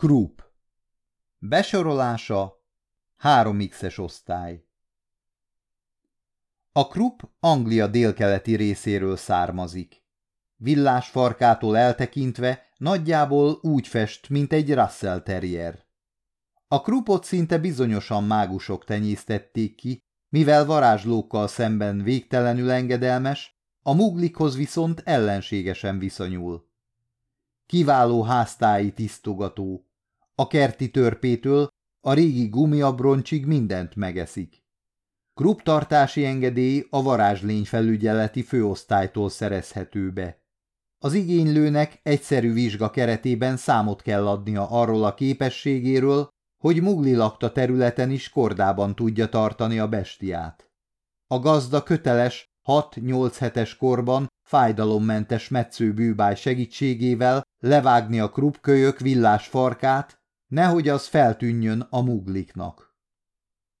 Krupp Besorolása 3x-es osztály A Krupp Anglia délkeleti részéről származik. Villás farkától eltekintve nagyjából úgy fest, mint egy Russell terrier. A Kruppot szinte bizonyosan mágusok tenyésztették ki, mivel varázslókkal szemben végtelenül engedelmes, a muglikhoz viszont ellenségesen viszonyul. Kiváló háztáji tisztogató, a kerti törpétől a régi gumiabroncsig mindent megeszik. Krupp tartási engedély a varázslény felügyeleti főosztálytól szerezhető be. Az igénylőnek egyszerű vizsga keretében számot kell adnia arról a képességéről, hogy Mugli lakta területen is kordában tudja tartani a bestiát. A gazda köteles 6-8 hetes korban fájdalommentes metszőbűbáj segítségével levágni a krupkölyök villás farkát, nehogy az feltűnjön a mugliknak.